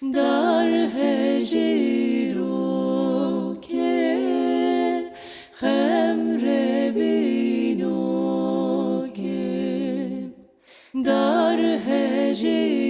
در هجی رو که خمر بینو که در هجی